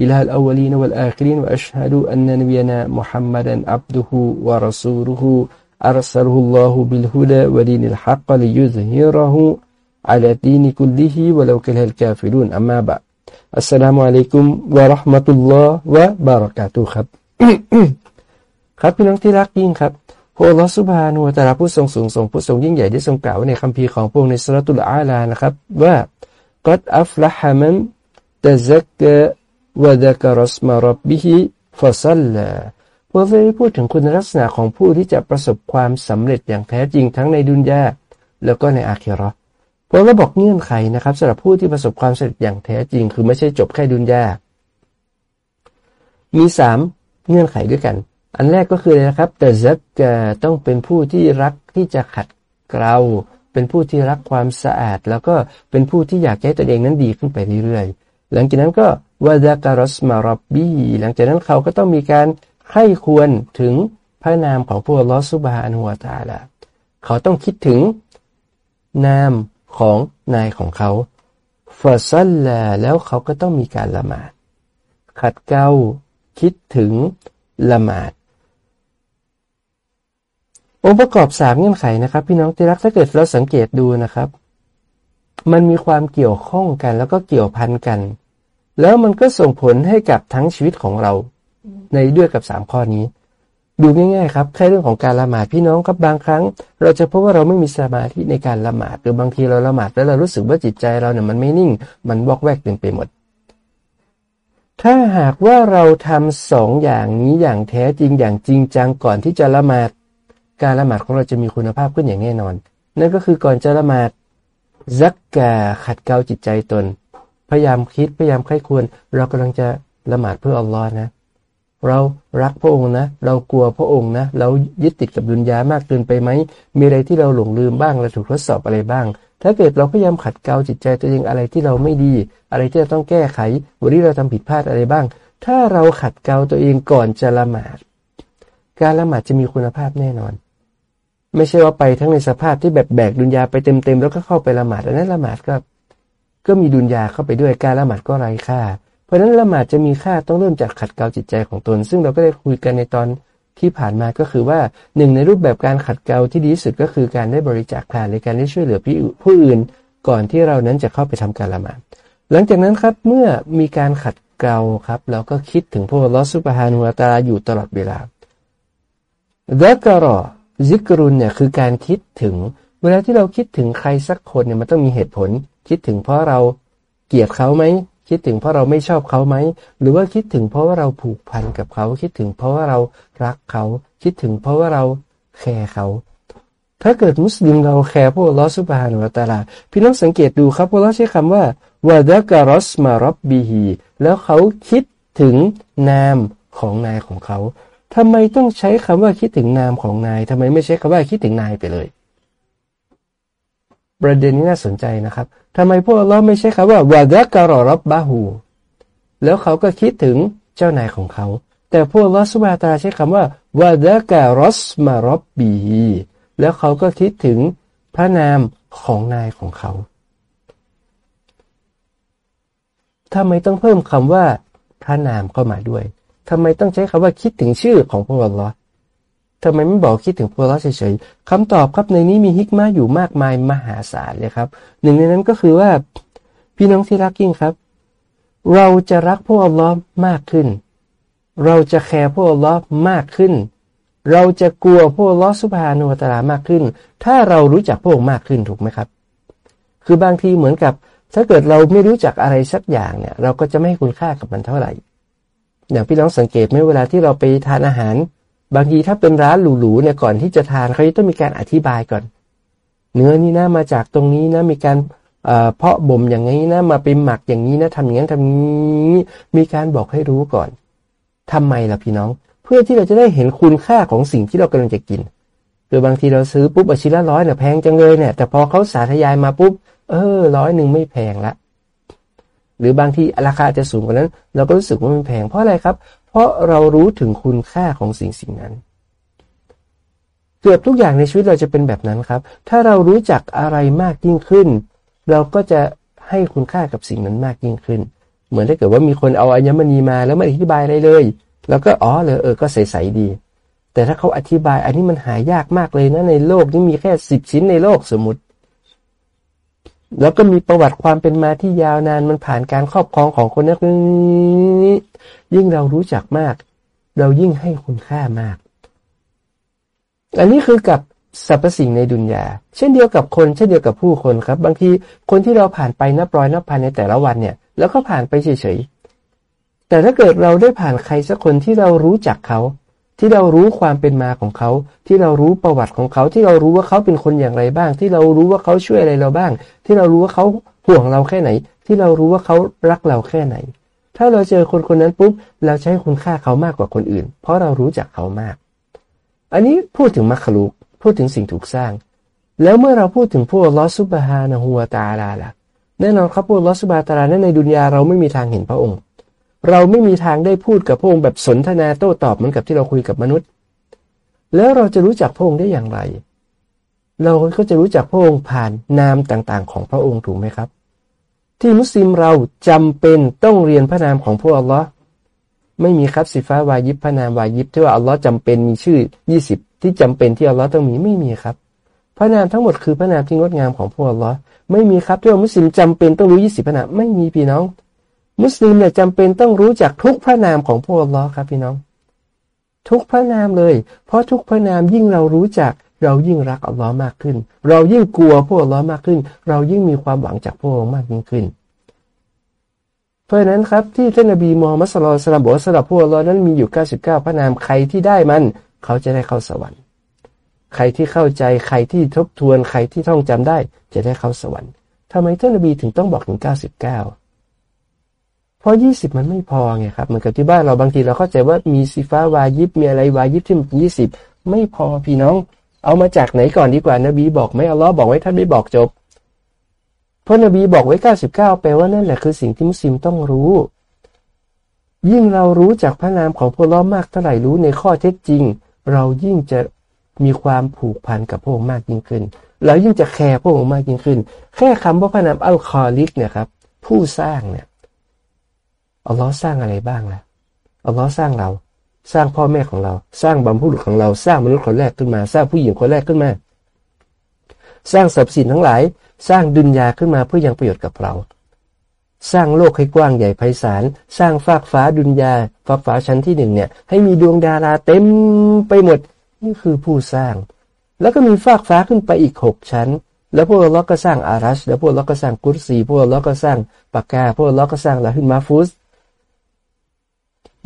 إله الأولين والآخرين وأشهد أن نبينا محمدا عبده ورسوله أرسله الله بالهدى ودين الحق ليظهره على الدين كله ولو كره الكافرون أما بعد السلام عليكم ورحمة الله وبركاته ครับ ครับพี่น้องที่รักยิ่งครับพระลอสุบานุวตาราผู้ทรงสูงทรงผู้ทรงยิ่งใหญ่ได้ทรงกล่าวในคัมภีร์ของพระองค์ในสุรตุลอาลานะครับ ว่ากัดอัฟละฮามันตะซักกะ วะดะกะรสมารบบิฮิฟะซัลลาพระอได้พูดถึงคุณลักษณะของผู้ที่จะประสบความสำเร็จอย่างแท้จริงทั้งในดุนยาแล้วก็ในอาคิราะห์พระองค์บอกเงื่อนไขนะครับสำหรับผู้ที่ประสบความสำเร็จอย่างแท้จริง คือไม่ใช่จบแค่ดุนยามีสามเงื่อนไขด้วยกัน อันแรกก็คือนะครับ แต่ซักกะต้องเป็นผู้ที่รักที่จะขัดเกลาเป็นผู้ที่รักความสะอาด แล้วก็เป็นผู้ที่อยากให้ตัวเองนั้นดีขึ้นไปเรื่อยๆ หลังจากนั้นก็วาดาการอสมารบบีหลังจากนั้นเขาก็ต้องมีการไข้ควรถึงพระนามของพระลอสุบฮานุวตาละเขาต้องคิดถึงนามของนายของเขาฟาซัลลาแล้วเขาก็ต้องมีการละหมาด ขัดเกลาคิดถึงละหมาด องค์ประกอบสามเงื่อนไขนะครับ พี่น้องที่รักถ้าเกิดเราสังเกตดูนะครับ มันมีความเกี่ยวข้องกันแล้วก็เกี่ยวพันกัน แล้วมันก็ส่งผลให้กับทั้งชีวิตของเราในด้วยกับสามข้อนี้ ดูง่ายๆครับแค่เรื่องของการละหมาดพี่น้องครับบางครั้ง เราจะพบว่าเราไม่มีสมาธิในการละหมาดหรือบางทีเราละหมาดแล้วเรารู้สึกว่าจิตใจเราเนี่ยมันไม่นิ่ง มันวอกแวกเต็มไปหมด ถ้าหากว่าเราทำสองอย่างนี้อย่างแท้จริงอย่างจริงจังก่อนที่จะละหมาด การละหมาดของเราจะมีคุณภาพขึ้นอย่างแน่นอน นั่นก็คือก่อนจะละหมาดซักกาขัดเกลาจิตใจตน พยายามคิดพยายามใคร่ควรเรากำลังจะละหมาดเพื่ออัลลอฮ์นะ เรารักพระองค์นะ เรากลัวพระองค์นะ เรายึดติดกับดุนยามากเกินไปไหม มีอะไรที่เราหลงลืมบ้างเราถูกทดสอบอะไรบ้าง ถ้าเกิดเราพยายามขัดเกลาจิตใจตัวเองอะไรที่เราไม่ดี อะไรที่เราต้องแก้ไข วันนี้เราทำผิดพลาดอะไรบ้าง ถ้าเราขัดเกลาตัวเองก่อนจะละหมาด การละหมาดจะมีคุณภาพแน่นอน ไม่ใช่ว่าไปทั้งในสภาพที่แบบแบกดุนยาไปเต็มๆแล้วก็เข้าไปละหมาดอันนั้นละหมาดก็ ก็มีดุนยาเข้าไปด้วยการละหมาดก็ไร้ค่า เพราะฉะนั้นละหมาดจะมีค่าต้องเริ่มจากขัดเกลาจิตใจของตน ซึ่งเราก็ได้คุยกันในตอนที่ผ่านมาก็คือว่าหนึ่งในรูปแบบการขัดเกลาที่ดีที่สุดก็คือการได้บริจาคทานในการได้ช่วยเหลือผู้อื่น ก่อนที่เรานั้นจะเข้าไปทำการละหมาดหลังจากนั้นครับเมื่อมีการขัดเกลาครับเราก็คิดถึงพระลอสุบฮานุวาตาลาอยู่ตลอดเวลาดะกรอซิกรุนเนี่ยคือการคิดถึง เวลาที่เราคิดถึงใครสักคนเนี่ยมันต้องมีเหตุผล คิดถึงเพราะเราเกลียดเขาไหมคิดถึงเพราะเราไม่ชอบเขาไหม หรือว่าคิดถึงเพราะว่าเราผูกพันกับเขา คิดถึงเพราะว่าเรารักเขา คิดถึงเพราะว่าเราแคร์เขา ถ้าเกิดมุสลิมเราแคร์พวกลอสุบฮานุตาลา พี่น้องสังเกตดูครับพวกเราใช้คำว่าวาดะการอสมารบบีฮีแล้วเขาคิดถึงนามของนายของเขาทำไมต้องใช้คำว่าคิดถึงนามของนายทำไมไม่ใช้คำว่าคิดถึงนายไปเลย ประเด็นนี้น่าสนใจนะครับทำไมพวกเราไม่ใช้คำว่าวาดะการอรับบาหู แล้วเขาก็คิดถึงเจ้านายของเขา แต่พวกลอสุบาตาใช้คำว่าวาดะการอสมารบบีแล้วเขาก็คิดถึงพระนามของนายของเขาทำไมต้องเพิ่มคำว่าพระนามเข้ามาด้วยทำไมต้องใช้คำว่าคิดถึงชื่อของพระอัลลอ ทำไมไม่บอกคิดถึงพระอัลลอฮ์เฉยๆคำตอบครับในนี้มีฮิกมาอยู่มากมายมหาศาลเลยครับ หนึ่งในนั้นก็คือว่าพี่น้องที่รักยิ่งครับ เราจะรักพระอัลลอฮ์มากขึ้น เราจะแคร์พระอัลลอฮ์มากขึ้น เราจะกลัวพระอัลลอฮ์สุบฮานุวะตาลามากขึ้น ถ้าเรารู้จักพระองค์มากขึ้นถูกไหมครับ คือบางทีเหมือนกับ ถ้าเกิดเราไม่รู้จักอะไรสักอย่างเนี่ย เราก็จะไม่ให้คุณค่ากับมันเท่าไหร่ อย่างพี่น้องสังเกตไหมเวลาที่เราไปทานอาหาร บางทีถ้าเป็นร้านหรูๆเนี่ยก่อนที่จะทานเขาจะต้องมีการอธิบายก่อน เนื้อนี่นะมาจากตรงนี้นะมีการเพาะบ่มอย่างนี้นะมาไปหมักอย่างนี้นะทำอย่างนั้นทำนี้มีการบอกให้รู้ก่อนทำไมล่ะพี่น้อง เพื่อที่เราจะได้เห็นคุณค่าของสิ่งที่เรากำลังจะกินหรือบางทีเราซื้อปุ๊บอชิ้นละร้อยเนี่ยแพงจังเลยเนี่ย แต่พอเขาสาธยายมาปุ๊บ เออร้อยหนึ่งไม่แพงละหรือบางทีราคาจะสูงกว่านั้น เราก็รู้สึกว่ามันแพงเพราะอะไรครับ เพราะเรารู้ถึงคุณค่าของสิ่งสิ่งนั้น เกือบทุกอย่างในชีวิตเราจะเป็นแบบนั้นครับ ถ้าเรารู้จักอะไรมากยิ่งขึ้น เราก็จะให้คุณค่ากับสิ่งนั้นมากยิ่งขึ้น เหมือนถ้าเกิดว่ามีคนเอาอัญมณีมาแล้วไม่อธิบายอะไรเลย แล้วก็อ๋อเลยเออก็ใสๆดี แต่ถ้าเขาอธิบายอันนี้มันหายากมากเลยนะในโลกนี้มีแค่สิบชิ้นในโลกสมมติ แล้วก็มีประวัติความเป็นมาที่ยาวนานมันผ่านการครอบครองของคนนั้นยิ่งเรารู้จักมาก เรายิ่งให้คุณค่ามาก อันนี้คือกับสรรพสิ่งในดุนยา เช่นเดียวกับคน เช่นเดียวกับผู้คนครับ บางทีคนที่เราผ่านไปนับร้อยนับพันในแต่ละวันเนี่ย แล้วก็ผ่านไปเฉยๆแต่ถ้าเกิดเราได้ผ่านใครสักคนที่เรารู้จักเขา ที่เรารู้ความเป็นมาของเขา ที่เรารู้ประวัติของเขา ที่เรารู้ว่าเขาเป็นคนอย่างไรบ้าง ที่เรารู้ว่าเขาช่วยอะไรเราบ้าง ที่เรารู้ว่าเขาห่วงเราแค่ไหน ที่เรารู้ว่าเขารักเราแค่ไหน ถ้าเราเจอคนคนนั้นปุ๊บเราใช้คุณค่าเขามากกว่าคนอื่น เพราะเรารู้จักเขามาก อันนี้พูดถึงมัคคุกพูดถึงสิ่งถูกสร้าง แล้วเมื่อเราพูดถึงพวกลอสุบฮานะฮัวตาลาล่ะแน่นอนครับพวกลอสุบฮาตาลานั้นในดุนยาเราไม่มีทางเห็นพระองค์ เราไม่มีทางได้พูดกับพระองค์แบบสนทนาโต้ตอบเหมือนกับที่เราคุยกับมนุษย์ แล้วเราจะรู้จักพระองค์ได้อย่างไร เราก็จะรู้จักพระองค์ผ่านนามต่างๆ ของพระองค์ถูกไหมครับ ที่มุสลิมเราจำเป็นต้องเรียนพระนามของพระอัลลอฮ์ไม่มีครับสิฟ้าวายิบพระนามวายิบที่ว่าอัลลอฮ์จำเป็นมีชื่อยี่สิบที่จำเป็นที่อัลลอฮ์ต้องมีไม่มีครับ พระนามทั้งหมดคือพระนามที่งดงามของพระอัลลอฮ์ไม่มีครับที่ว่ามุสลิมจำเป็นต้องรู้ยี่สิบพระนามไม่มีพี่น้อง มุสลิมเนี่ยจำเป็นต้องรู้จักทุกพระนามของพระองค์ล้อครับพี่น้อง ทุกพระนามเลย เพราะทุกพระนามยิ่งเรารู้จักเรายิ่งรักอัลลอฮ์มากขึ้น เรายิ่งกลัวพระองค์ล้อมากขึ้น เรายิ่งมีความหวังจากพระองค์มากยิ่งขึ้น เพราะนั้นครับที่ท่านนบีมูฮัมมัดสุลตัลบอกว่าสำหรับพระองค์ล้อนั้นมีอยู่ 99 พระนามใครที่ได้มัน เขาจะได้เข้าสวรรค์ ใครที่เข้าใจใครที่ทบทวนใครที่ท่องจำได้ จะได้เข้าสวรรค์ทำไมท่านนบีถึงต้องบอกถึง 99 เพราะยี่สิบมันไม่พอไงครับเหมือนกับที่บ้านเราบางทีเราเข้าใจว่ามีซีฟ้าวายิบมีอะไรวายิบที่มันยี่สิบไม่พอพี่น้อง เอามาจากไหนก่อนดีกว่านบีบอกไหมอัลลอฮ์บอกไว้ท่านไม่บอกจบ เพราะนบีบอกไว้เก้าสิบเก้าแปลว่านั่นแหละคือสิ่งที่มุสลิมต้องรู้ ยิ่งเรารู้จากพระนามของพระองค์อัลลอฮ์มากเท่าไหร่รู้ในข้อเท็จจริง เรายิ่งจะมีความผูกพันกับพระองค์มากยิ่งขึ้นเรายิ่งจะแคร์พระองค์มากยิ่งขึ้น แค่คำว่าพระนาม الخالق เนี่ยครับผู้สร้างเนี่ย อัลลอฮ์สร้างอะไรบ้างล่ะอัลลอฮ์สร้างเรา สร้างพ่อแม่ของเรา สร้างบัมพุรุษของเรา สร้างมนุษย์คนแรกขึ้นมา สร้างผู้หญิงคนแรกขึ้นมา สร้างทรัพย์สินทั้งหลาย สร้างดุนยาขึ้นมาเพื่อยังประโยชน์กับเรา สร้างโลกให้กว้างใหญ่ไพศาล สร้างฟากฟ้าดุนยาฟากฟ้าชั้นที่หนึ่งเนี่ย ให้มีดวงดาราเต็มไปหมด นี่คือผู้สร้าง แล้วก็มีฟากฟ้าขึ้นไปอีกหกชั้นแล้วพวกเราก็สร้างอารัช แล้วพวกเราก็สร้างกุศซี พวกเราก็สร้างปากกา พวกเราก็สร้างลาฮิมาฟุส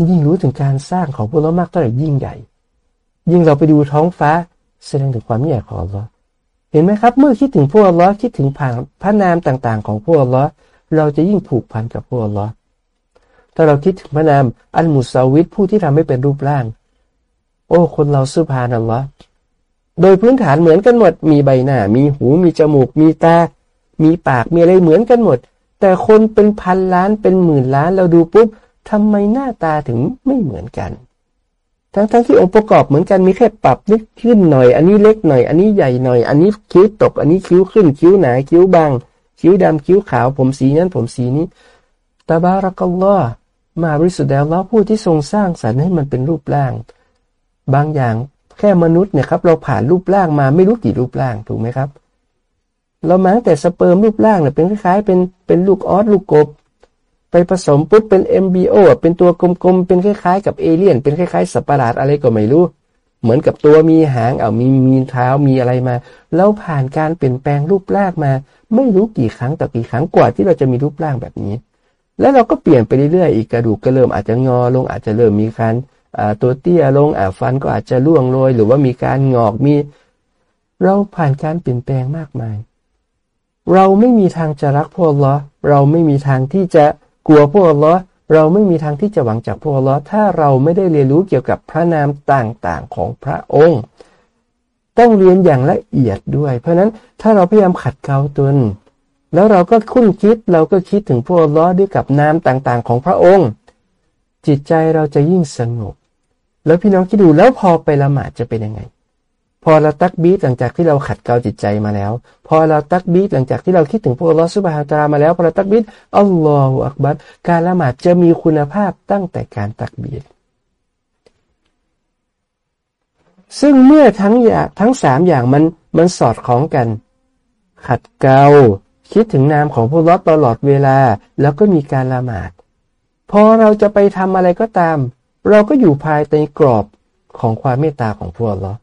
ยิ่งรู้ถึงการสร้างของพวกเรามากเท่าไหร่ยิ่งใหญ่ ยิ่งเราไปดูท้องฟ้าแสดงถึงความใหญ่ของเราเห็นไหมครับ เมื่อคิดถึงพวกเราคิดถึงผ่านพระนามต่าง ๆ ของพวกเราเราจะยิ่งผูกพันกับพวกเราถ้าเราคิดถึงพระนามอันมุสาวิตผู้ที่ทำให้เป็นรูปร่าง โอ้ คนเราสุภานัลลอฮ์โดยพื้นฐานเหมือนกันหมด มีใบหน้า มีหู มีจมูก มีตา มีปาก มีอะไรเหมือนกันหมด แต่คนเป็นพันล้านเป็นหมื่นล้านเราดูปุ๊บ ทำไมหน้าตาถึงไม่เหมือนกัน ทั้งๆทที่องค์ประกอบเหมือนกันมีแค่ปรับนิดขึ้นหน่อย อันนี้เล็กหน่อย อันนี้ใหญ่หน่อย อันนี้คิ้วตก อันนี้คิ้วขึ้น คิ้วหนา คิ้วบาง คิ้วดำคิ้วขาว ผมสีนั้น ผมสีนี้ตาบารักัลลอฮ์มาบริสุทธิ์แล้วล้ผู้ที่ทรงสร้างสรรค์ให้มันเป็นรูปร่าง บางอย่างแค่มนุษย์เนี่ยครับ เราผ่านรูปร่างมาไม่รู้กี่รูปร่างถูกไหมครับ เรามาตั้งแต่สเปิร์มรูปร่างเนี่ยเป็นคล้ายๆเป็นเป็นลูกออสลูกกบ ไปผสมปุ๊บเป็น MBO เป็นตัวกลมๆ เป็นคล้ายๆ กับเอเลี่ยน เป็นคล้ายๆสัตว์ประหลาดอะไรก็ไม่รู้ เหมือนกับตัวมีหางเอามีมีเท้ามีอะไรมา แล้วผ่านการเปลี่ยนแปลงรูปร่างมา ไม่รู้กี่ครั้งต่อกี่ครั้งกว่าที่เราจะมีรูปร่างแบบนี้ แล้วเราก็เปลี่ยนไปเรื่อยๆอีกกระดูกก็เริ่มอาจจะงอลงอาจจะเริ่มมีการตัวเตี้ยลงฟันก็อาจจะร่วงโรยหรือว่ามีการงอกมี เราผ่านการเปลี่ยนแปลงมากมาย เราไม่มีทางจะรักพวกเราเราไม่มีทางที่จะ กลัวพวกอัลลอฮ์เราไม่มีทางที่จะหวังจากพวกอัลลอฮ์ถ้าเราไม่ได้เรียนรู้เกี่ยวกับพระนามต่างๆของพระองค์ ต้องเรียนอย่างละเอียดด้วย เพราะนั้นถ้าเราพยายามขัดเกลาตนแล้วเราก็คุ้นคิดเราก็คิดถึงพวกล้อด้วยกับนามต่างๆ ของพระองค์ จิตใจเราจะยิ่งสงบ แล้วพี่น้องคิดดูแล้วพอไปละหมาดจะเป็นยังไง พอเราตักบีตหลังจากที่เราขัดเกลาจิตใจมาแล้ว พอเราตักบีตหลังจากที่เราคิดถึงพวกลอสุบฮาตามาแล้วพอเราตักบีตอัลลอฮฺอักบัดการละหมาดจะมีคุณภาพตั้งแต่การตักบีตซึ่งเมื่อทั้งอย่างทั้งสามอย่างมันมันสอดคล้องกัน ขัดเกลาคิดถึงนามของพระลอตลอดเวลา แล้วก็มีการละหมาด พอเราจะไปทำอะไรก็ตาม เราก็อยู่ภายในกรอบของความเมตตาของพระลอ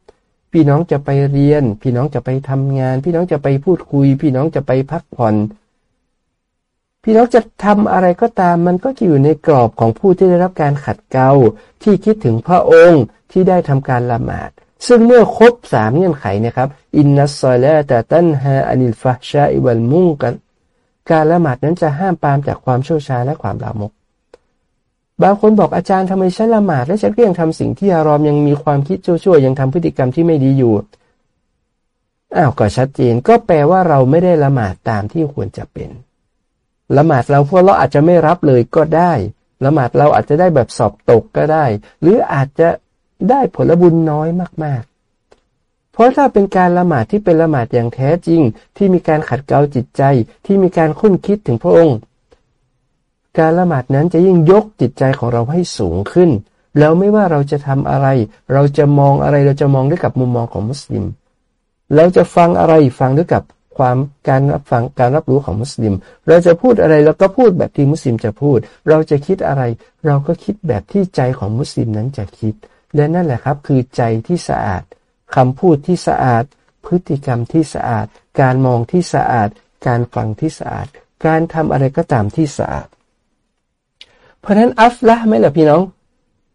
พี่น้องจะไปเรียน พี่น้องจะไปทำงาน พี่น้องจะไปพูดคุย พี่น้องจะไปพักผ่อน พี่น้องจะทำอะไรก็ตาม มันก็จะอยู่ในกรอบของผู้ที่ได้รับการขัดเกลาที่คิดถึงพระองค์ที่ได้ทำการละหมาด ซึ่งเมื่อครบสามเงื่อนไขนะครับ อินนัสซอยแลาตตันฮาอานิลฟาชาอิวัลมุ่งกัน การละหมาดนั้นจะห้ามปามจากความชั่วช้าและความลามก บางคนบอกอาจารย์ทำไมฉันละหมาดและฉันก็ยังทำสิ่งที่อารอมยังมีความคิดชั่วๆยังทำพฤติกรรมที่ไม่ดีอยู่อ้าวก็ชัดเจนก็แปลว่าเราไม่ได้ละหมาดตามที่ควรจะเป็น ละหมาดเราพวกเราอาจจะไม่รับเลยก็ได้ ละหมาดเราอาจจะได้แบบสอบตกก็ได้ หรืออาจจะได้ผลบุญน้อยมากๆ เพราะถ้าเป็นการละหมาดที่เป็นละหมาดอย่างแท้จริง ที่มีการขัดเกลาจิตใจที่มีการคุ้นคิดถึงพระองค์ การละหมาดนั้นจะยิ่งยกจิตใจของเราให้สูงขึ้น แล้วไม่ว่าเราจะทำอะไร เราจะมองอะไรเราจะมองด้วยกับมุมมองของมุสลิม เราจะฟังอะไรฟังด้วยกับความการรับฟังการรับรู้ของมุสลิม เราจะพูดอะไรเราก็พูดแบบที่มุสลิมจะพูด เราจะคิดอะไร เราก็คิดแบบที่ใจของมุสลิมนั้นจะคิด และนั่นแหละครับคือใจที่สะอาดคำพูดที่สะอาด พฤติกรรมที่สะอาด การมองที่สะอาด การฟังที่สะอาด การทำอะไรก็ตามที่สะอาด เพราะนั้นอัฟละไม่ล่ะพี่น้อง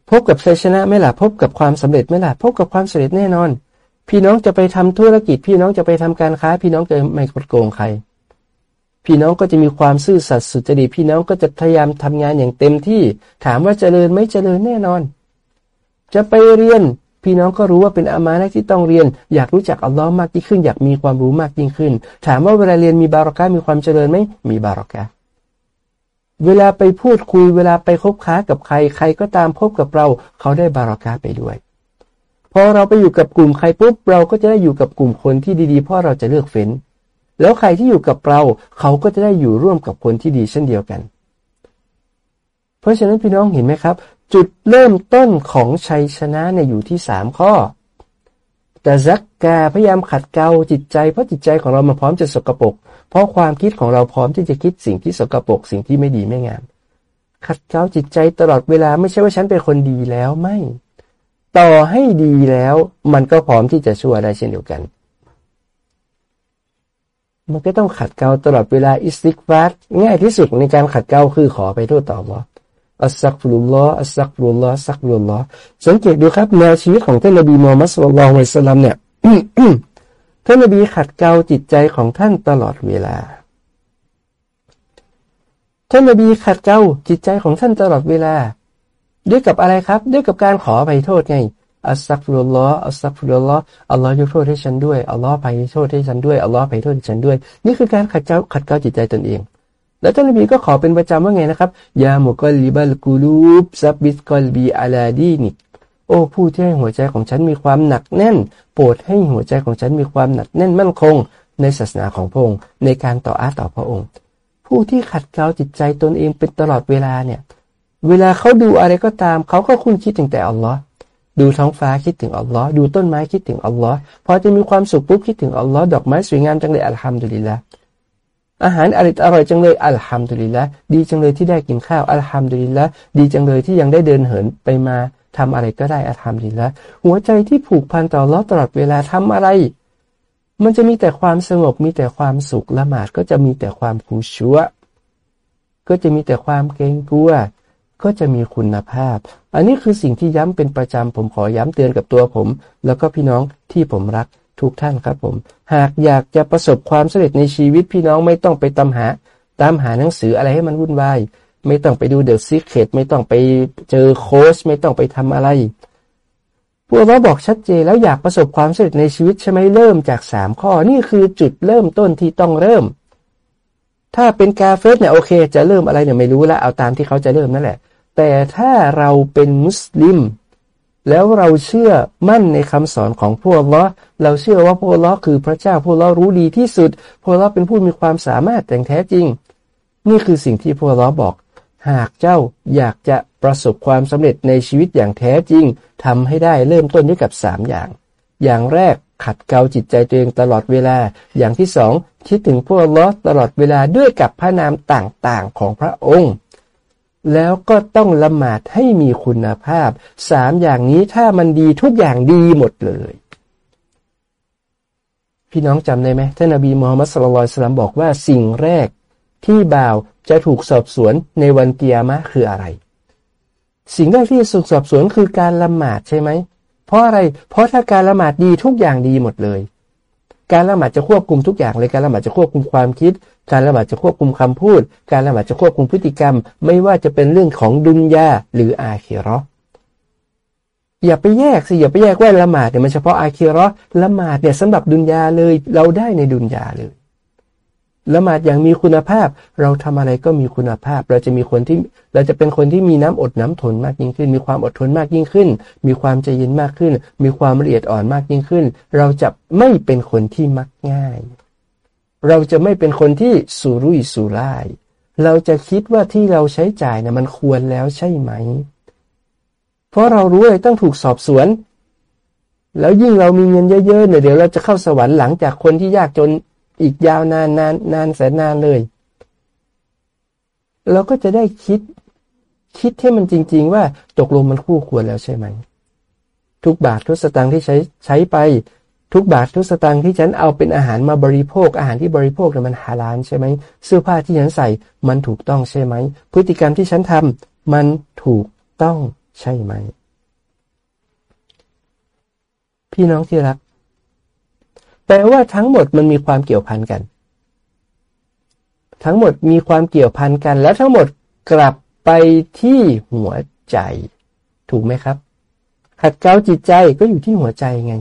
พบกับชัยชนะไม่ล่ะพบกับความสำเร็จไม่ล่ะพบกับความสำเร็จแน่นอน พี่น้องจะไปทำธุรกิจ พี่น้องจะไปทำการค้า พี่น้องจะไม่กดโกงใคร พี่น้องก็จะมีความซื่อสัตย์สุจริตพี่น้องก็จะพยายามทำงานอย่างเต็มที่ ถามว่าเจริญไม่เจริญแน่นอน จะไปเรียนพี่น้องก็รู้ว่าเป็นอามานะที่ต้องเรียน อยากรู้จักอัลลอฮ์มากยิ่งขึ้น อยากมีความรู้มากยิ่งขึ้น ถามว่าเวลาเรียนมีบารอกะมีความเจริญไหมมีบารอกะ เวลาไปพูดคุยเวลาไปคบค้ากับใคร ใครก็ตามพบกับเรา เขาได้บารอกะไปด้วยพอเราไปอยู่กับกลุ่มใครปุ๊บเราก็จะได้อยู่กับกลุ่มคนที่ดีๆเพราะเราจะเลือกเฟ้น แล้วใครที่อยู่กับเรา เขาก็จะได้อยู่ร่วมกับคนที่ดีเช่นเดียวกัน เพราะฉะนั้นพี่น้องเห็นไหมครับ จุดเริ่มต้นของชัยชนะเนี่ยอยู่ที่สามข้อ تزكى พยายามขัดเกลาจิตใจเพราะจิตใจของเรามาพร้อมจะสกรปรก เพราะความคิดของเราพร้อมที่จะคิดสิ่งที่สกรปรกสิ่งที่ไม่ดีไม่งาม ขัดเกลาจิตใจตลอดเวลาไม่ใช่ว่าฉันเป็นคนดีแล้วไม่ ต่อให้ดีแล้ว มันก็พร้อมที่จะชั่วได้เช่นเดียวกัน มันก็ต้องขัดเกลาตลอดเวลาอิสติกฟาร์ง่ายที่สุดในการขัดเกลาคือขออภัยโทษต่ออัลลอฮ์أستغفر الله أستغفر الله أستغفر الله สังเกตดูครับแนวชีวิตของท่านนบีมูฮัมมัดصلى الله عليه وسلم เนี่ย ท่านนบีขัดเกลาจิตใจของท่านตลอดเวลา ท่านนบีขัดเกลาจิตใจของท่านตลอดเวลา ด้วยกับอะไรครับ ด้วยกับการขออภัยโทษไงأستغفر الله أستغفر الله อัลลอฮ์ยกโทษให้ฉันด้วยอัลลอฮ์อภัยโทษให้ฉันด้วยอัลลอฮ์อภัยโทษให้ฉันด้วย นี่คือการขัดเกลาขัดเกลาจิตใจตนเอง แล้วท่านนบีก็ขอเป็นประจำว่าไงนะครับยาโมุกลิบัลกูลูบซับบิสกอลบีอาลาดีนิก โอ้ผู้ที่ให้หัวใจของฉันมีความหนักแน่น โปรดให้หัวใจของฉันมีความหนักแน่นมั่นคง ในศาสนาของพระองค์ในการต่ออาต่อพระองค์ ผู้ที่ขัดเกลาจิตใจตนเองเป็นตลอดเวลาเนี่ย เวลาเขาดูอะไรก็ตาม เขาก็คุ้นคิดถึงแต่อัลลอฮ์ดูท้องฟ้าคิดถึงอัลลอฮ์ดูต้นไม้คิดถึงอัลลอฮ์พอจะมีความสุขปุ๊บคิดถึงอัลลอฮ์ดอกไม้สวยงามจังเลยอัลฮัมดุลิลละอาหารอร่อยอร่อยจังเลยอัลฮัมดุลิลละดีจังเลยที่ได้กินข้าวอัลฮัมดุลิลละดีจังเลยที่ยังได้เดินเหินไปมา ทำอะไรก็ได้อัลฮัมดุลิลละหัวใจที่ผูกพันต่อลอตลอดเวลาทำอะไร มันจะมีแต่ความสงบมีแต่ความสุขละหมาดก็จะมีแต่ความคูชัวก็จะมีแต่ความเกรงกลัว ก็จะมีคุณภาพ อันนี้คือสิ่งที่ย้ำเป็นประจำผมขอย้ำเตือนกับตัวผม แล้วก็พี่น้องที่ผมรักทุกท่านครับผม หากอยากจะประสบความสำเร็จในชีวิตพี่น้องไม่ต้องไปตามหา ตามหาหนังสืออะไรให้มันวุ่นวาย ไม่ต้องไปดูเดอะซิกเคตไม่ต้องไปเจอโค้ชไม่ต้องไปทำอะไรพวกเราบอกชัดเจนแล้วอยากประสบความสำเร็จในชีวิตใช่ไหมเริ่มจากสามข้อนี่คือจุดเริ่มต้นที่ต้องเริ่ม ถ้าเป็นกาเฟสเนี่ยโอเค จะเริ่มอะไรเนี่ยไม่รู้ละเอาตามที่เขาจะเริ่มนั่นแหละ แต่ถ้าเราเป็นมุสลิม แล้วเราเชื่อมั่นในคำสอนของพวกเราเราเชื่อว่าพวกเราคือพระเจ้าพวกเรารู้ดีที่สุด พวกเราเป็นผู้มีความสามารถแต่งแท้จริง นี่คือสิ่งที่พวกเราบอก หากเจ้าอยากจะประสบความสำเร็จในชีวิตอย่างแท้จริงทำให้ได้เริ่มต้นด้วยกับ 3 อย่าง อย่างแรกขัดเกลาจิตใจตัวเองตลอดเวลา อย่างที่สองคิดถึงพวกลอตลอดเวลาด้วยกับพระนามต่างๆของพระองค์ แล้วก็ต้องละหมาดให้มีคุณภาพสามอย่างนี้ถ้ามันดีทุกอย่างดีหมดเลย พี่น้องจำได้ไหมท่านนบีมูฮัมมัดสุลลัลสลัมบอกว่าสิ่งแรก ที่บ่าวจะถูกสอบสวนในวันเกียรมะคืออะไร สิ่งแรกที่ถูกสอบสวนคือการละหมาดใช่ไหม เพราะอะไร เพราะถ้าการละหมาดดีทุกอย่างดีหมดเลย การละหมาดจะควบคุมทุกอย่างเลยการละหมาดจะควบคุมความคิด การละหมาดจะควบคุมคำพูด การละหมาดจะควบคุมพฤติกรรม ไม่ว่าจะเป็นเรื่องของดุนยาหรืออาคีรออย่าไปแยกสิอย่าไปแยกว่าละหมาดเนี่ยมันเฉพาะอาคีรอละหมาดเนี่ยสำหรับดุนยาเลยเราได้ในดุนยาเลย ละหมาดอย่างมีคุณภาพ เราทำอะไรก็มีคุณภาพ เราจะมีคนที่เราจะเป็นคนที่มีน้ำอดน้ำทนมากยิ่งขึ้น มีความอดทนมากยิ่งขึ้น มีความใจเย็นมากขึ้น มีความละเอียดอ่อนมากยิ่งขึ้น เราจะไม่เป็นคนที่มักง่าย เราจะไม่เป็นคนที่สุรุ่ยสุร่าย เราจะคิดว่าที่เราใช้จ่ายนะมันควรแล้วใช่ไหม เพราะเรารู้เลยต้องถูกสอบสวน แล้วยิ่งเรามีเงินเยอะๆเนี่ยเดี๋ยวเราจะเข้าสวรรค์หลังจากคนที่ยากจน อีกยาวนานนานนานแสนนานเลย เราก็จะได้คิด คิดให้มันจริง ๆ ว่าตกลงมันคู่ควรแล้วใช่ไหม ทุกบาททุกสตางค์ที่ใช้ใช้ไป ทุกบาททุกสตางค์ที่ฉันเอาเป็นอาหารมาบริโภค อาหารที่บริโภคเนี่ยมันฮาลาลใช่ไหมเสื้อผ้าที่ฉันใส่มันถูกต้องใช่ไหม พฤติกรรมที่ฉันทำมันถูกต้องใช่ไหม พี่น้องที่รัก แปลว่าทั้งหมดมันมีความเกี่ยวพันกัน ทั้งหมดมีความเกี่ยวพันกัน แล้วทั้งหมดกลับไปที่หัวใจ ถูกไหมครับ ขัดเกลาจิตใจก็อยู่ที่หัวใจไง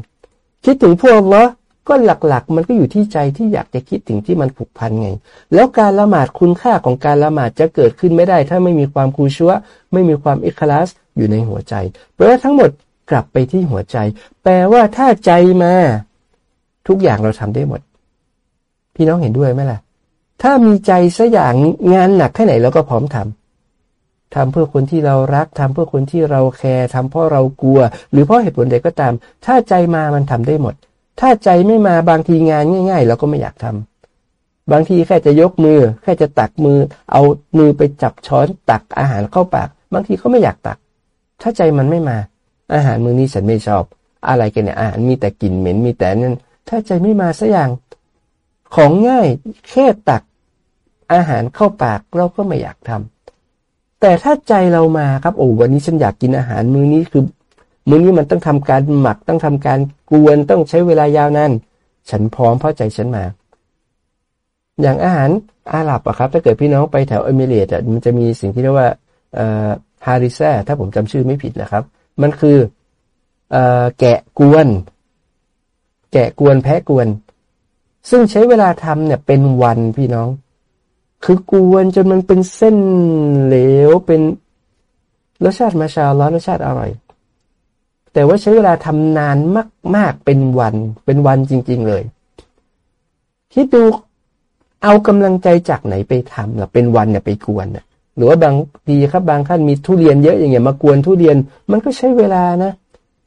คิดถึงพวกเนาะก็หลักๆ มันก็อยู่ที่ใจที่อยากจะคิดถึงที่มันผูกพันไง แล้วการละหมาดคุณค่าของการละหมาดจะเกิดขึ้นไม่ได้ ถ้าไม่มีความคูชัวไม่มีความอิคลาสอยู่ในหัวใจแปลว่าทั้งหมดกลับไปที่หัวใจ แปลว่าถ้าใจมา ทุกอย่างเราทำได้หมด พี่น้องเห็นด้วยไหมล่ะ ถ้ามีใจสักอย่างงานหนักแค่ไหนเราก็พร้อมทำทำเพื่อคนที่เรารักทำเพื่อคนที่เราแคร์ทำเพราะเรากลัว หรือเพราะเหตุผลใดก็ตาม ถ้าใจมามันทำได้หมด ถ้าใจไม่มาบางทีงานง่าย ๆ เราก็ไม่อยากทำบางทีแค่จะยกมือ แค่จะตักมือ เอามือไปจับช้อนตักอาหารเข้าปาก บางทีเขาไม่อยากตัก ถ้าใจมันไม่มา อาหารมือนี้ฉันไม่ชอบ อะไรกันเนี่ยอาหารมีแต่กลิ่นเหม็นมีแต่นั่น ถ้าใจไม่มาสัอย่าง ของง่ายแค่ตักอาหารเข้าปากเราก็ไม่อยากทำแต่ถ้าใจเรามาครับโอ้วันนี้ฉันอยากกินอาหารมื้อนี้คือมื้อนี้มันต้องทำการหมักต้องทำการกวนต้องใช้เวลายาวนานฉันพร้อมเพราะใจฉันมา อย่างอาหารอาหรับอะครับ ถ้าเกิดพี่น้องไปแถวเอมิเรตอะมันจะมีสิ่งที่เรียกว่าฮาริซ่าถ้าผมจำชื่อไม่ผิดนะครับ มันคืออแกะกวน แกะกวนแพะกวน ซึ่งใช้เวลาทำเนี่ยเป็นวันพี่น้อง คือกวนจนมันเป็นเส้นเหลวเป็นรสชาติมาชาล้อรสชาติอร่อย แต่ว่าใช้เวลาทำนานมาก ๆ เป็นวัน เป็นวันจริง ๆ เลย คิดดูเอากำลังใจจากไหนไปทำล่ะเป็นวันเนี่ยไปกวนน่ะหรือว่าบางทีครับบางท่านมีทุเรียนเยอะอย่างเงี้ยมากวนทุเรียนมันก็ใช้เวลานะ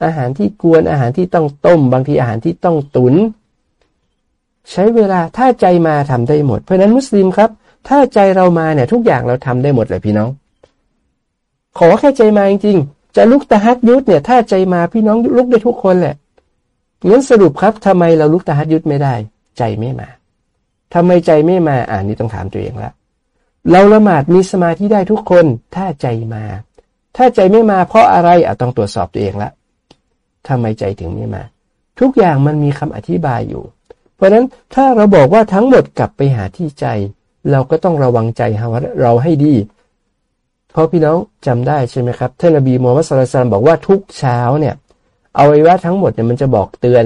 อาหารที่กวนอาหารที่ต้องต้ม บางทีอาหารที่ต้องตุน ใช้เวลาถ้าใจมาทำได้หมด เพราะนั้นมุสลิมครับ ถ้าใจเรามาเนี่ยทุกอย่างเราทำได้หมดเลยพี่น้อง ขอแค่ใจมาจริงๆจะลุกตะฮัดยุดเนี่ย ถ้าใจมาพี่น้องลุกได้ทุกคนแหละงั้นสรุปครับทำไมเราลุกตะฮัดยุดไม่ได้ ใจไม่มาทำไมใจไม่มาอ่านนี่ต้องถามตัวเองละเราละหมาดมีสมาธิได้ทุกคน ถ้าใจมา ถ้าใจไม่มาเพราะอะไรอะต้องตรวจสอบตัวเองละ ทำไมใจถึงไม่มา ทุกอย่างมันมีคำอธิบายอยู่ เพราะฉะนั้นถ้าเราบอกว่าทั้งหมดกลับไปหาที่ใจ เราก็ต้องระวังใจเราให้ดี เพราะพี่น้องจำได้ใช่ไหมครับท่านนบีมูฮัมมัดสุลตัลบอกว่าทุกเช้าเนี่ยเอาไว้ว่าทั้งหมดเนี่ยมันจะบอกเตือน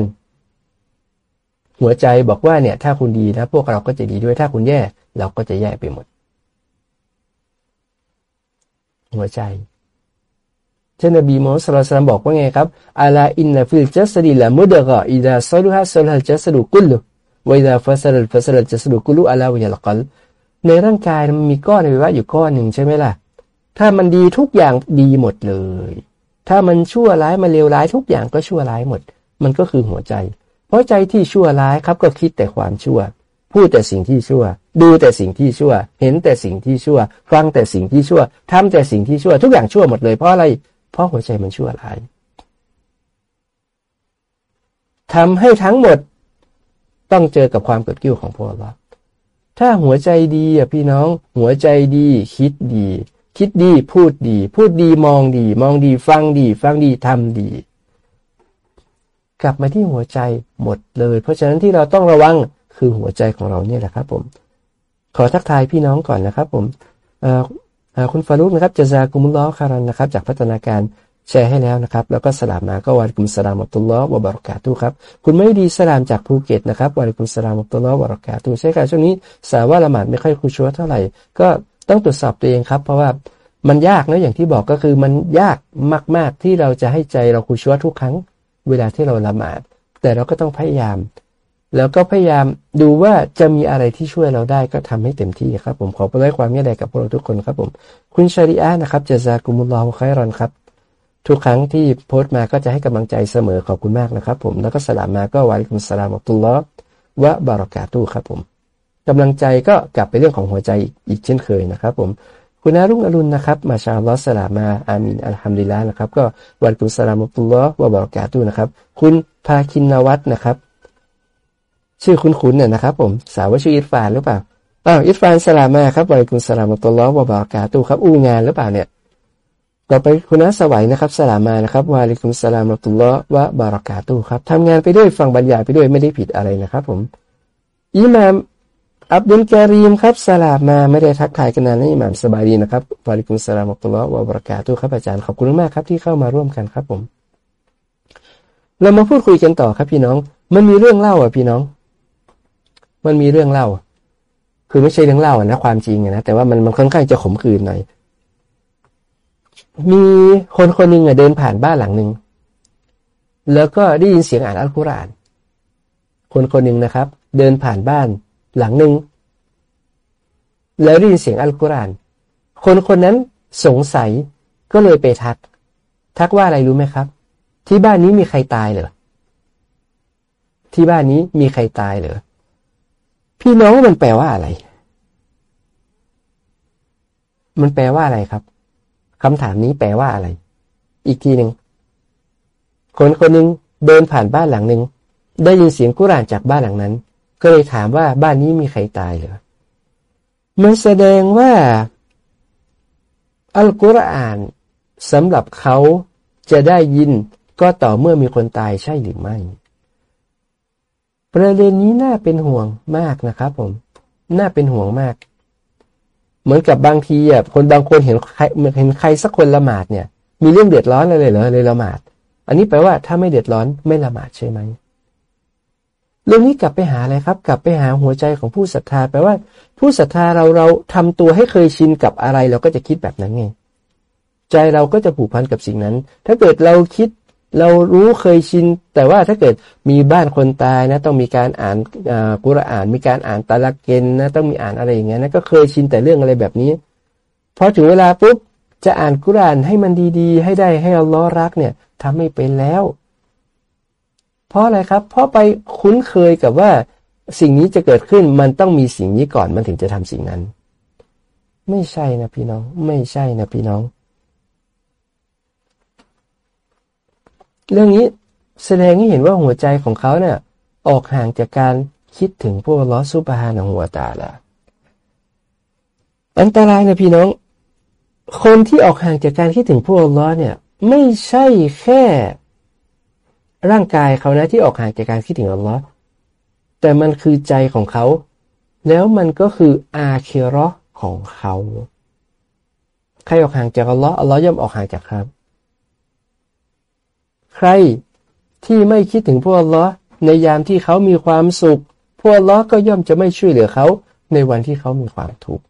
หัวใจบอกว่าเนี่ย ถ้าคุณดีนะพวกเราก็จะดีด้วยถ้าคุณแย่ เราก็จะแย่ไปหมด หัวใจ ท่านนบีมูฮัมมัดصلى الله عليه وسلم บอกว่าไงครับ ألا إن في الجسد لمضغة إذا صلحت صلح الجسد كله وإذا فسدت فسد الجسد كله ألا وهي القلب ในร่างกายมันมีก้อนอวัยวะอยู่ก้อนหนึ่งใช่ไหมล่ะ ถ้ามันดีทุกอย่างดีหมดเลย ถ้ามันชั่วร้ายมันเลวร้ายทุกอย่างก็ชั่วร้ายหมด มันก็คือหัวใจ เพราะใจที่ชั่วร้ายครับก็คิดแต่ความชั่ว พูดแต่สิ่งที่ชั่ว ดูแต่สิ่งที่ชั่ว เห็นแต่สิ่งที่ชั่ว ฟังแต่สิ่งที่ชั่วทำแต่สิ่งที่ชั่ว ทุกอย่างชั่วหมดเลยเพราะอะไร เพราะหัวใจมันชั่วร้ายทำให้ทั้งหมดต้องเจอกับความเกิดกิ้วของพวกเราถ้าหัวใจดีอะพี่น้อง หัวใจดี คิดดี คิดดีพูดดี พูดดีมองดี มองดีฟังดี ฟังดีทำดี กลับมาที่หัวใจหมดเลย เพราะฉะนั้นที่เราต้องระวังคือหัวใจของเราเนี่ยแหละครับผม ขอทักทายพี่น้องก่อนนะครับผม คุณฟารุกนะครับจะซากุมุลลอคารันนะครับ จากพัฒนาการแชร์ให้แล้วนะครับ แล้วก็สลามมาก็วาริกุมสลามอัตุลลอฮ์วะบารอกาตุครับ คุณไม่ดีสลามจากภูเก็ตนะครับวาริกุมสลามอัตุลลอฮ์วะบารอกาตุใช่ครับช่วงนี้สาว่าละหมาดไม่ค่อยคุชัวเท่าไหร่ ก็ต้องตรวจสอบตัวเองครับ เพราะว่ามันยากนะอย่างที่บอกก็คือมันยากมาก ๆที่เราจะให้ใจเราคุชัวทุกครั้ง เวลาที่เราละหมาด แต่เราก็ต้องพยายาม แล้วก็พยายามดูว่าจะมีอะไรที่ช่วยเราได้ก็ทำให้เต็มที่ครับผมขอประทานความเมตตากับพวกเราทุกคนครับผม คุณชาริอานะครับจะซากุมุลลอฮ์ไครอนครับ ทุกครั้งที่โพสต์มาก็จะให้กำลังใจเสมอขอบคุณมากนะครับ ผมแล้วก็สลามมาก็วาลิคุมสลามอัตุลลอฮ์วะบารอกาตุครับผมกำลังใจก็กลับไปเรื่องของหัวใจอีกเช่นเคยนะครับ ผมคุณอารุ่งอรุณนะครับ มาชาลอสลามาอามินอัลฮัมดุลิลละนะครับ ก็วาลิคุมสลามอัตุลลอฮ์วะบารอกาตุนะครับ คุณพาคินนวัตนะครับ ชื่อคุณคุณเนี่ยนะครับผมสาวว่าชื่ออิรฟานหรือเปล่าอ้าวอิรฟานสลามาครับวาลิคุมสลามอัตุลลอฮ์วะบารอกาตุครับอู้งานหรือเปล่าเนี่ยต่อไปคุณนัสวัยนะครับสลามานะครับวาลิคุมสลามอัตุลลอฮ์วะบารักาตุครับทำงานไปด้วยฟังบรรยายไปด้วยไม่ได้ผิดอะไรนะครับผมอิหม่ามอับดุลการีมครับสลามมาไม่ได้ทักทายกันนานนะอิหม่ามสบายดีนะครับวาลิคุมสลามอัตุลลอฮ์วะบารักาตุครับอาจารย์ขอบคุณมากครับที่เข้ามาร่วมกันครับผม เรามาพูดคุยกันต่อครับพี่น้อง มันมีเรื่องเล่าอะพี่น้อง มันมีเรื่องเล่า คือไม่ใช่เรื่องเล่านะความจริงนะแต่ว่ามันมันค่อนข้างจะขมขื่นหน่อย มีคนคนหนึ่งอะเดินผ่านบ้านหลังหนึ่งแล้วก็ได้ยินเสียงอ่านอัลกุรอาน คนคนหนึ่งนะครับ เดินผ่านบ้านหลังหนึ่งแล้วได้ยินเสียงอัลกุรอาน คนคนนั้นสงสัยก็เลยไปทัก ทักว่าอะไรรู้ไหมครับ ที่บ้านนี้มีใครตายเหรอที่บ้านนี้มีใครตายเหรอ พี่น้องมันแปลว่าอะไร มันแปลว่าอะไรครับคำถามนี้แปลว่าอะไร อีกทีหนึ่งคนคนหนึ่งเดินผ่านบ้านหลังหนึ่งได้ยินเสียงกุรานจากบ้านหลังนั้น ก็เลยถามว่าบ้านนี้มีใครตายเหรอมันแสดงว่า อัลกุรอานสำหรับเขาจะได้ยินก็ต่อเมื่อมีคนตายใช่หรือไม่ ประเด็นนี้น่าเป็นห่วงมากนะครับผม น่าเป็นห่วงมาก เหมือนกับบางทีอะคนบางคนเห็นใครเห็นใครสักคนละหมาดเนี่ย มีเรื่องเดือดร้อนอะไรเลยเหรอเลยละหมาด อันนี้แปลว่าถ้าไม่เดือดร้อนไม่ละหมาดใช่ไหมเรื่องนี้กลับไปหาอะไรครับ กลับไปหาหัวใจของผู้ศรัทธาแปลว่า ผู้ศรัทธาเราเราทำตัวให้เคยชินกับอะไร เราก็จะคิดแบบนั้นไงใจเราก็จะผูกพันกับสิ่งนั้น ถ้าเกิดเราคิด เรารู้เคยชิน แต่ว่าถ้าเกิดมีบ้านคนตายนะ ต้องมีการอ่านกุรอานมีการอ่านตะลักเกนนะ ต้องมีอ่านอะไรอย่างเงี้ยนะก็เคยชินแต่เรื่องอะไรแบบนี้พอถึงเวลาปุ๊บจะอ่านกุรอานให้มันดีๆ ให้ได้ให้เราล้อรักเนี่ยทำไม่เป็นแล้ว เพราะอะไรครับ เพราะไปคุ้นเคยกับว่าสิ่งนี้จะเกิดขึ้นมันต้องมีสิ่งนี้ก่อนมันถึงจะทำสิ่งนั้น ไม่ใช่นะพี่น้อง ไม่ใช่นะพี่น้อง เรื่องนี้แสดงให้เห็นว่าหัวใจของเขาเนี่ยออกห่างจากการคิดถึงพวกลอสุบฮานะหัวตาละอันตรายนะพี่น้อง คนที่ออกห่างจากการคิดถึงพวกลอเนี่ยไม่ใช่แค่ ร่างกายเขานะที่ออกห่างจากการคิดถึงอัลลอฮ์แต่มันคือใจของเขา แล้วมันก็คืออาเครอของเขา ใครออกห่างจากอัลลอฮ์อัลลอฮ์ย่อมออกห่างจากครับ ใครที่ไม่คิดถึงผู้อัลลอฮ์ในยามที่เขามีความสุขผู้อัลลอฮ์ก็ย่อมจะไม่ช่วยเหลือเขาในวันที่เขามีความทุกข์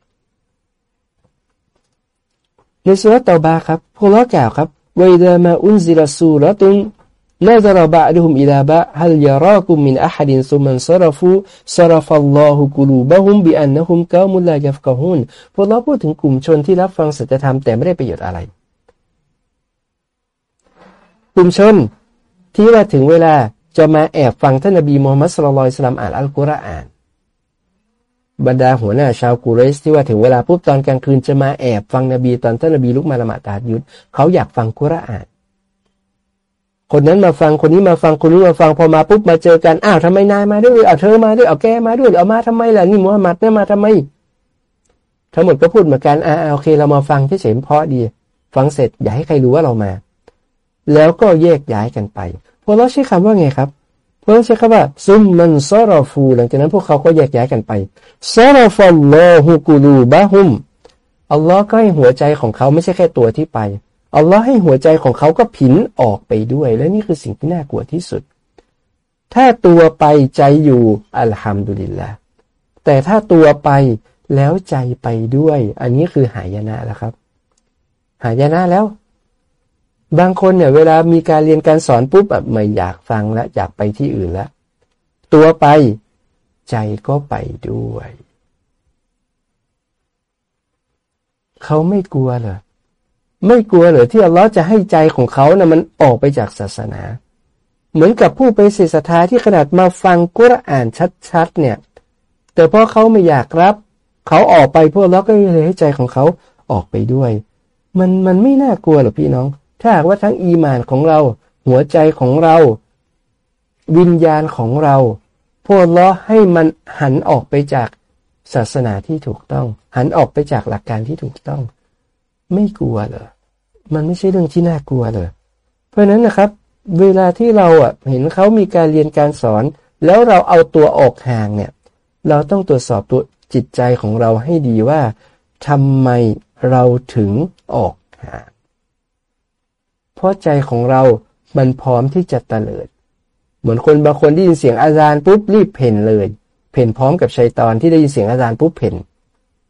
ในสุรตะบาครับพวกเรากล่าวครับวเดมาอุนซิลสูรตุนนาซาบะดุดูมอิลาบะฮัลยารากุมมินอัฮดินซุมันซารฟูซารฟัลลอฮุกุลูบะฮุมบีอันนะฮุมกามุลลายัฟกะฮุนพวกเราพูดถึงกลุ่มชนที่รับฟังสัจธรรมแต่ไม่ได้ประโยชน์อะไร กลุ่มชน ที่ว่าถึงเวลาจะมาแอบฟังท่านนบีมูฮัมมัดสุลลัลสลามอ่านอัลกุรอาน บรรดาหัวหน้าชาวกุเรสที่ว่าถึงเวลาปุ๊บตอนกลางคืนจะมาแอบฟังนบีตอนท่านนบีลุกมาละหมาดตาดยุดเขาอยากฟังกุรอาน คนนั้นมาฟังคนนี้มาฟังคนนี้มาฟังพอมาปุ๊บมาเจอกันอ้าวทำไมนายมาด้วยเอาเธอมาด้วยเอาแกมาด้วยเอามาทำไมล่ะนี่มุฮัมหมัดเนี่ยมาทำไม ทั้งหมดก็พูดเหมือนกันอ่าโอเคเรามาฟังเฉยๆเพาะดี ฟังเสร็จอย่าให้ใครรู้ว่าเรามา แล้วก็แยกย้ายกันไปพอเราใช้คำว่าไงครับพอเราใช้คำว่าซุมมันซอรอฟู หลังจากนั้นพวกเขาก็แยกย้ายกันไปซอรอฟัลลอฮุกูลูบะฮุมอัลลอฮ์ก็ให้หัวใจของเขาไม่ใช่แค่ตัวที่ไปอัลลอฮ์ให้หัวใจของเขาก็ผินออกไปด้วย และนี่คือสิ่งที่น่ากลัวที่สุด ถ้าตัวไปใจอยู่อัลฮัมดุลิลละแต่ถ้าตัวไปแล้วใจไปด้วย อันนี้คือหายนะแล้วครับ หายนะแล้ว บางคนเนี่ยเวลามีการเรียนการสอนปุ๊บแบบไม่อยากฟังแล้วอยากไปที่อื่นแล้ว ตัวไปใจก็ไปด้วย เขาไม่กลัวเหรอไม่กลัวเหรอที่อัลลอฮ์จะให้ใจของเขานะ่ะมันออกไปจากศาสนา เหมือนกับผู้ไปเสียศรัทธาที่ขนาดมาฟังกุรอานชัดๆเนี่ย แต่พอเขาไม่อยากรับ เขาออกไปพวกเราก็เลยให้ใจของเขาออกไปด้วย มันมันไม่น่ากลัวหรอพี่น้อง ถ้าหากว่าทั้งอีมานของเรา หัวใจของเรา วิญญาณของเราพวกเราให้มันหันออกไปจากศาสนาที่ถูกต้อง หันออกไปจากหลักการที่ถูกต้อง ไม่กลัวเหรอมันไม่ใช่เรื่องที่น่ากลัวเลยเพราะนั้นนะครับ เวลาที่เราอะเห็นเขามีการเรียนการสอน แล้วเราเอาตัวออกห่างเนี่ย เราต้องตรวจสอบตัวจิตใจของเราให้ดีว่าทำไมเราถึงออกห่าง เพราะใจของเรา มันพร้อมที่จะตะเลิด เหมือนคนบางคนได้ยินเสียงอาจารย์ปุ๊บรีบเพ่นเลย เพ่นพร้อมกับชัยตอนที่ได้ยินเสียงอาจารย์ปุ๊บเพ่น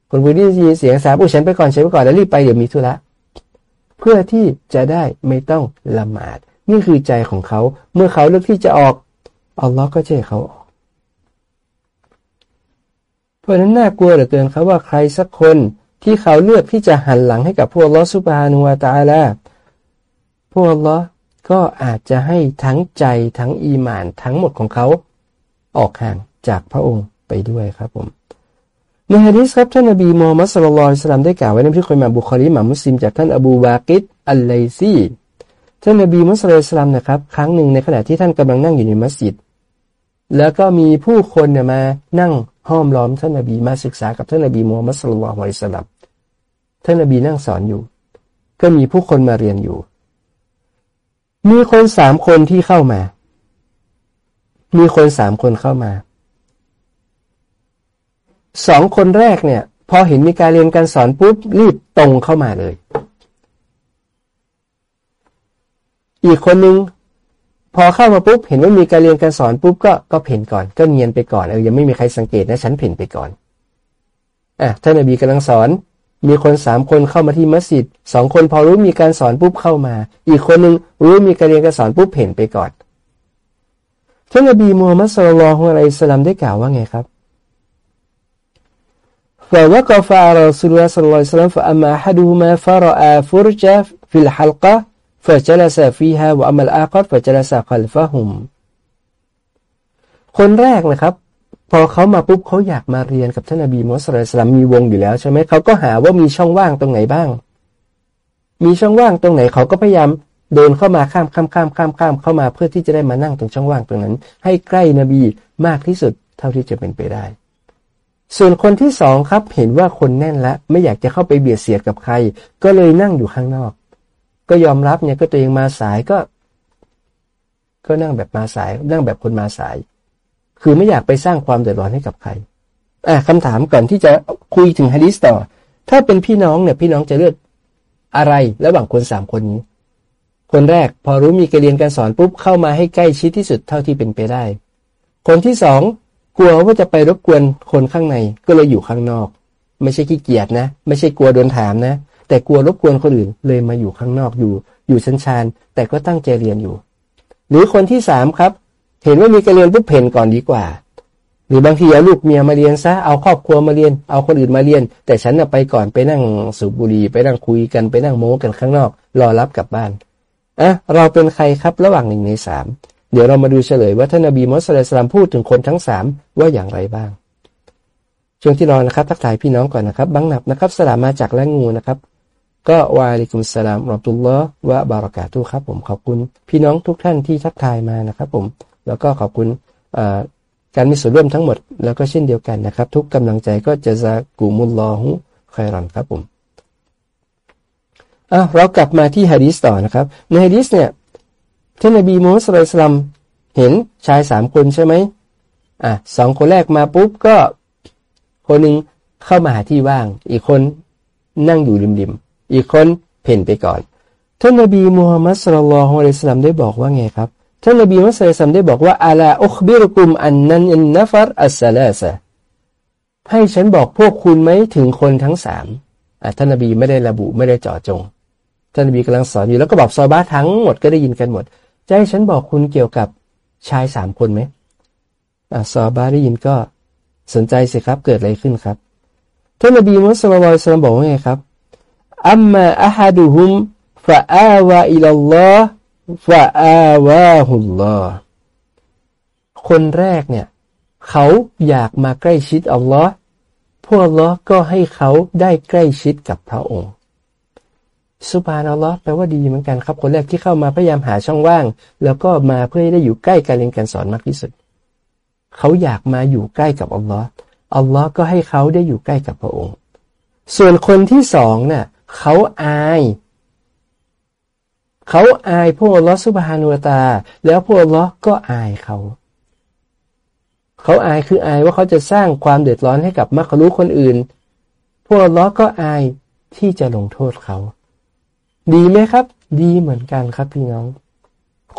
คนผู้ที่ยินเสียงสาบุฉันไปก่อนฉันไปก่อนแล้วรีบไปเดี๋ยวมีธุระ เพื่อที่จะได้ไม่ต้องละหมาด นี่คือใจของเขา เมื่อเขาเลือกที่จะออก อัลลอฮ์ก็จะให้เขาออก เพราะนั้นน่ากลัวเหลือเกินครับว่าใครสักคนที่เขาเลือกที่จะหันหลังให้กับพวกลอสุบานุวาตาลา พวกลอก็อาจจะให้ทั้งใจทั้งอีหมานทั้งหมดของเขา ออกห่างจากพระองค์ไปด้วยครับผมในฮะดีษครับท่านนบีมูฮัมมัดสุลลัลสลามได้กล่าวไว้ในพิคุยมาบุคอรีมามุสลิมจากท่านอบูบากิดอัลไลซีท่านนบีมุสลิมสลามนะครับ ครั้งหนึ่งในขณะที่ท่านกำลังนั่งอยู่ในมัสยิด แล้วก็มีผู้คนเนี่ยมานั่งห้อมล้อมท่านนบีมาศึกษากับท่านนบีมูฮัมมัดสุลลัลอิสลามท่านนบีนั่งสอนอยู่ ก็มีผู้คนมาเรียนอยู่ มีคนสามคนที่เข้ามา มีคนสามคนเข้ามา สองคนแรกเนี่ย พอเห็นมีการเรียนการสอนปุ๊บรีบตรงเข้ามาเลย อีกคนนึงพอเข้ามาปุ๊บเห็นว่ามีการเรียนการสอนปุ๊บก็ก็เพ่นก่อน ก็เนียนไปก่อนเออยังไม่มีใครสังเกตนะฉันเพ่นไปก่อนอะท่านนบีกำลังสอน มีคนสามคนเข้ามาที่มัสยิดสองคนพอรู้มีการสอนปุ๊บเข้ามา อีกคนหนึ่งรู้มีการเรียนการสอนปุ๊บเห็นไปก่อนท่านอบีมูฮัมมัดสุลลัลฮุอะลัยสลัมได้กล่าวว่าไงครับฟาวกฟาอัลสุลลัลสัลลัลสลัมฟะอัมมาฮะดูมาฟาราฟุรจาฟิลฮัลกะฟะจลาซาฟีฮะวะอัมลอาคัดฟะจลาซาคัลฟะฮุมคนแรกนะครับ พอเขามาปุ๊บเขาอยากมาเรียนกับท่านนบีมุสลิมมีวงอยู่แล้วใช่ไหมเขาก็หาว่ามีช่องว่างตรงไหนบ้าง มีช่องว่างตรงไหนเขาก็พยายามเดินเข้ามาข้ามข้ามข้ามข้ามข้ามเข้ามาเพื่อที่จะได้มานั่งตรงช่องว่างตรงนั้น ให้ใกล้นบีมากที่สุดเท่าที่จะเป็นไปได้ ส่วนคนที่สองครับเห็นว่าคนแน่นแล้วไม่อยากจะเข้าไปเบียดเสียดกับใคร ก็เลยนั่งอยู่ข้างนอก ก็ยอมรับเนี่ยก็ตัวเองมาสายก็ ก็นั่งแบบมาสายนั่งแบบคนมาสาย คือไม่อยากไปสร้างความเดือดร้อนให้กับใครอ่คำถามก่อนที่จะคุยถึงฮะดิษต่อ ถ้าเป็นพี่น้องเนี่ยพี่น้องจะเลือกอะไรระหว่างคนสามคนนี้ คนแรกพอรู้มีการเรียนการสอนปุ๊บเข้ามาให้ใกล้ชิดที่สุดเท่าที่เป็นไปได้ คนที่สองกลัวว่าจะไปรบกวนคนข้างในก็เลยอยู่ข้างนอก ไม่ใช่ขี้เกียจนะ ไม่ใช่กลัวโดนถามนะ แต่กลัวรบกวนคนอื่นเลยมาอยู่ข้างนอกอยู่ อยู่ชั้นชานแต่ก็ตั้งใจเรียนอยู่ หรือคนที่สามครับ เห็นว่ามีการเรียนปุ๊บเพนก่อนดีกว่า หรือบางทีเอาลูกเมียมาเรียนซะเอาครอบครัวมาเรียน เอาคนอื่นมาเรียน แต่ฉันไปก่อนไปนั่งสูบบุหรี่ไปนั่งคุยกันไปนั่งโม้กันข้างนอก รอรับกลับบ้านอะเราเป็นใครครับระหว่างหนึ่งในสามเดี๋ยวเรามาดูเฉลยว่าท่านนบีมุสลิมพูดถึงคนทั้งสามว่าอย่างไรบ้างช่วงที่รอนะครับทักทายพี่น้องก่อนนะครับบังหนับนะครับสลามมาจากและงูนะครับ ก็วาลิกุมสลามรอตุลลอฮ์วะบารากาตุครับผมขอบคุณ พี่น้องทุกท่านที่ทักทายมานะครับผม แล้วก็ขอบคุณการมีส่วนร่วมทั้งหมด แล้วก็เช่นเดียวกันนะครับ ทุกกำลังใจก็จะจะกูมุลลอฮุคอยรอนครับผมอะเรากลับมาที่ฮะดีสต่อนะครับ ในฮะดีสเนี่ยท่านนบีมูฮัมมัดสุลตัมเห็นชายสามคนใช่ไหมอะสองคนแรกมาปุ๊บก็คนหนึ่งเข้ามาหาที่ว่าง อีกคนนั่งอยู่ริมๆอีกคนเพ่นไปก่อน ท่านนบีมูฮัมมัดสุลลัลฮุอะลัยฮิสลามได้บอกว่าไงครับ ท่านนบีมูฮัมมัดสุลลัมได้บอกว่าอัลาอุคบิรกุมอันนันอินนัฟรอัสซาลาซะให้ฉันบอกพวกคุณไหมถึงคนทั้งสามท่านนบีไม่ได้ระบุไม่ได้เจาะจง ท่านนบีกำลังสอนอยู่แล้วก็บอกซอบ้าทั้งหมดก็ได้ยินกันหมดจะให้ฉันบอกคุณเกี่ยวกับชายสามคนไหมอซอบาได้ยินก็สนใจสิครับเกิดอะไรขึ้นครับ ท่านนบีมุสลิมสลามบอกว่าไงครับอัมมาอะฮัดุฮุมฟะอาวะอิลลอฮ์ ฟะอาวะฮุลลอคนแรกเนี่ย เขาอยากมาใกล้ชิดอัลลอฮ์พวกอัลลอฮ์ก็ให้เขาได้ใกล้ชิดกับพระองค์สุบานอัลลอฮ์แปลว่าดีเหมือนกันครับ คนแรกที่เข้ามาพยายามหาช่องว่าง แล้วก็มาเพื่อให้ได้อยู่ใกล้การเรียนการสอนมากที่สุด เขาอยากมาอยู่ใกล้กับอัลลอฮ์อัลลอฮ์ก็ให้เขาได้อยู่ใกล้กับพระองค์ ส่วนคนที่สองเนะ่ะเขาอาย เขาอายพวกอัลอสุบฮานุตา แล้วพวกอัลอก็อายเขา เขาอายคืออายว่าเขาจะสร้างความเดือดร้อนให้กับมักรู้คนอื่น พวกอัลอก็อายที่จะลงโทษเขา ดีไหมครับ ดีเหมือนกันครับพี่น้อง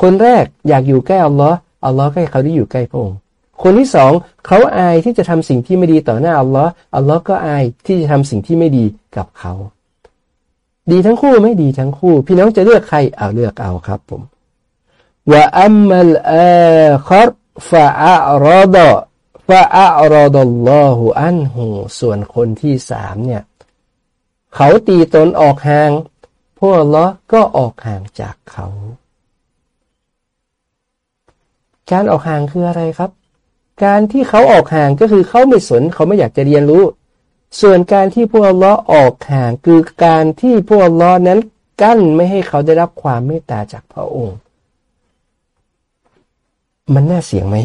คนแรกอยากอยู่ใกล้อัลลอฮ์อัลลอฮ์ให้เขาได้อยู่ใกล้พระองค์คนที่สองเขาอายที่จะทำสิ่งที่ไม่ดีต่อหน้าอัลลอฮ์อัลลอฮ์ก็อายที่จะทำสิ่งที่ไม่ดีกับเขา ดีทั้งคู่ไม่ดีทั้งคู่ พี่น้องจะเลือกใครเอาเลือกเอาครับผมว่าอัมมัลอาครฟะอัรอดฟะอัรอดัลลอฮุอันหูส่วนคนที่สามเนี่ย เขาตีตนออกห่างพวกล้อก็ออกห่างจากเขา การออกห่างคืออะไรครับ การที่เขาออกห่างก็คือเขาไม่สนเขาไม่อยากจะเรียนรู้ ส่วนการที่พวกล้อออกห่างคือการที่พวกล้อนั้นกั้นไม่ให้เขาได้รับความเมตตาจากพระองค์ มันน่าเสียงไหม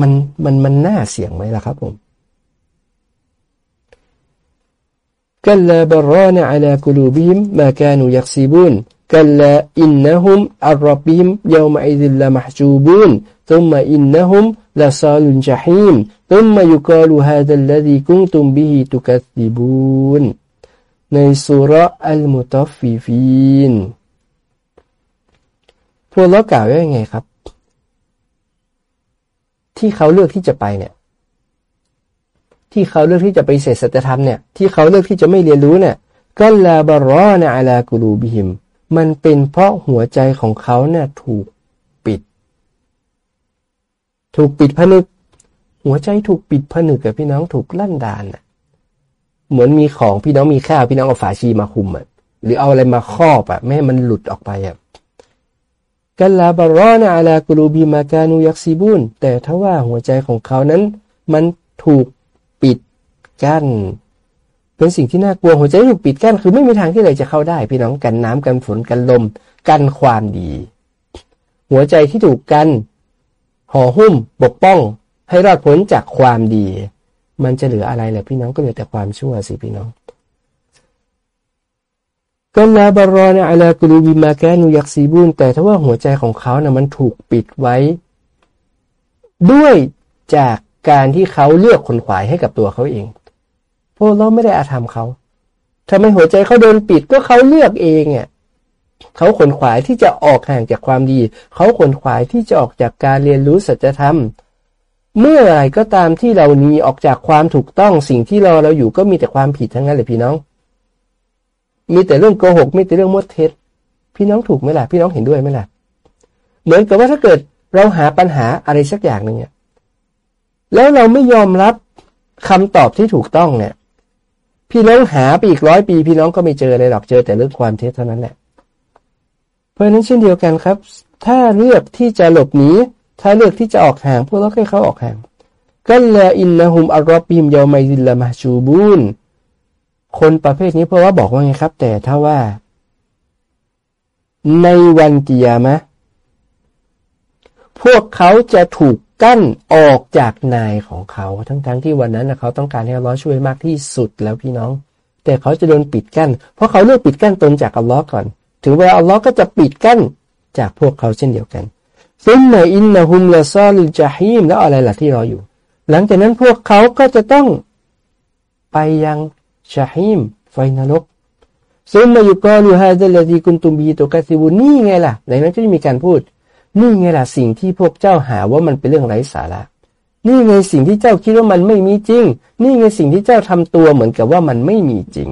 มันมันมันน่าเสียงไหมล่ะครับผมกัลลาบรอนอัลกุลูบิมมาแกนูยักซีบุน كلا إنهم عن ربهم يومئذ لمحجوبون ثم إنهم لصال الجحيم ثم يقال هذا الذي كنتم به تكذبون ในสุรอัลมุตฟิฟีนพวกเรากล่าวว่ายังไงครับ ที่เขาเลือกที่จะไปเนี่ยที่เขาเลือกที่จะไปเสษสัจธรรมเนี่ยที่เขาเลือกที่จะไม่เรียนรู้เนี่ยก็ลาบารอนะอาลากูรูบิหิม มันเป็นเพราะหัวใจของเขาเนี่ยถูกปิด ถูกปิดผนึก หัวใจถูกปิดผนึกกับพี่น้องถูกลั่นดานอะ เหมือนมีของพี่น้องมีข้าวพี่น้องเอาฝาชีมาคุมอะหรือเอาอะไรมาครอบอะไม่ให้มันหลุดออกไปอะกัลลาบารอนอาลากรูบิมาการุยักซีบุนแต่ถ้าว่าหัวใจของเขานั้น มันถูกปิดกั้น เป็นสิ่งที่น่ากลัวหัวใจถูกปิดกั้นคือไม่มีทางที่ไหนจะเข้าได้ พี่น้องกันน้ำกันฝนกันลม กันความดี หัวใจที่ถูกกันห่อหุ้มปกป้อง ให้รอดพ้นจากความดี มันจะเหลืออะไรแหละพี่น้องก็เหลือแต่ความชั่วสิพี่น้องก็ลาบารอนอะลากรูบิมาแกนูยักซีบุนแต่ถ้าว่าหัวใจของเขานะ่ะมันถูกปิดไว้ ด้วยจากการที่เขาเลือกคนขวายให้กับตัวเขาเอง พวกเราไม่ได้อาธรรมเขาทำไมหัวใจเขาโดนปิดก็เขาเลือกเองอะเขาขนขวายที่จะออกห่างจากความดี เขาขนขวายที่จะออกจากการเรียนรู้สัจธรรม เมื่อไรก็ตามที่เราหนีออกจากความถูกต้องสิ่งที่รอเราอยู่ก็มีแต่ความผิดทั้งนั้นเลยพี่น้อง มีแต่เรื่องโกหกมีแต่เรื่องมดเท็จ พี่น้องถูกไหมล่ะ พี่น้องเห็นด้วยไหมล่ะ เหมือนกับว่าถ้าเกิดเราหาปัญหาอะไรสักอย่างหนึ่งเนี่ยแล้วเราไม่ยอมรับคำตอบที่ถูกต้องเนี่ย พี่น้องหาไปอีกร้อยปี พี่น้องก็ไม่เจออะไรหรอกเจอแต่เรื่องความเท็จเท่านั้นแหละ เพราะนั้นเช่นเดียวกันครับ ถ้าเลือกที่จะหลบหนีถ้าเลือกที่จะออกห่าง พวกเราให้เขาออกห่างกันละอินนะฮุมอารอบิมยาไมดิลละมาชูบูนคนประเภทนี้เพราะว่าบอกว่าไงครับ แต่ถ้าว่า ในวันกิยามะพวกเขาจะถูก กั้นออกจากนายของเขาทั้งๆทที่วันนั้นเขาต้องการให้อัลลอฮ์ช่วยมากที่สุดแล้วพี่น้อง แต่เขาจะโดนปิดกั้น เพราะเขาเลือกปิดกั้นตนจากอัลลอฮ์ก่อน ถึงเวลาอัลลอฮ์ก็จะปิดกั้นจากพวกเขาเช่นเดียวกันซึ่งในอินนะฮุมละซอลิจาฮีมแล้วอะไรล่ะที่รออยู่ หลังจากนั้นพวกเขาก็จะต้องไปยังجحيم ไฟนรก ثم يقال هذا الذي كنتم به تكذبون นี่ไงล่ะในนั้นก็จะมีการพูด นี่ไงล่ะสิ่งที่พวกเจ้าหาว่ามันเป็นเรื่องไร้สาระ นี่ไงสิ่งที่เจ้าคิดว่ามันไม่มีจริง นี่ไงสิ่งที่เจ้าทำตัวเหมือนกับว่ามันไม่มีจริง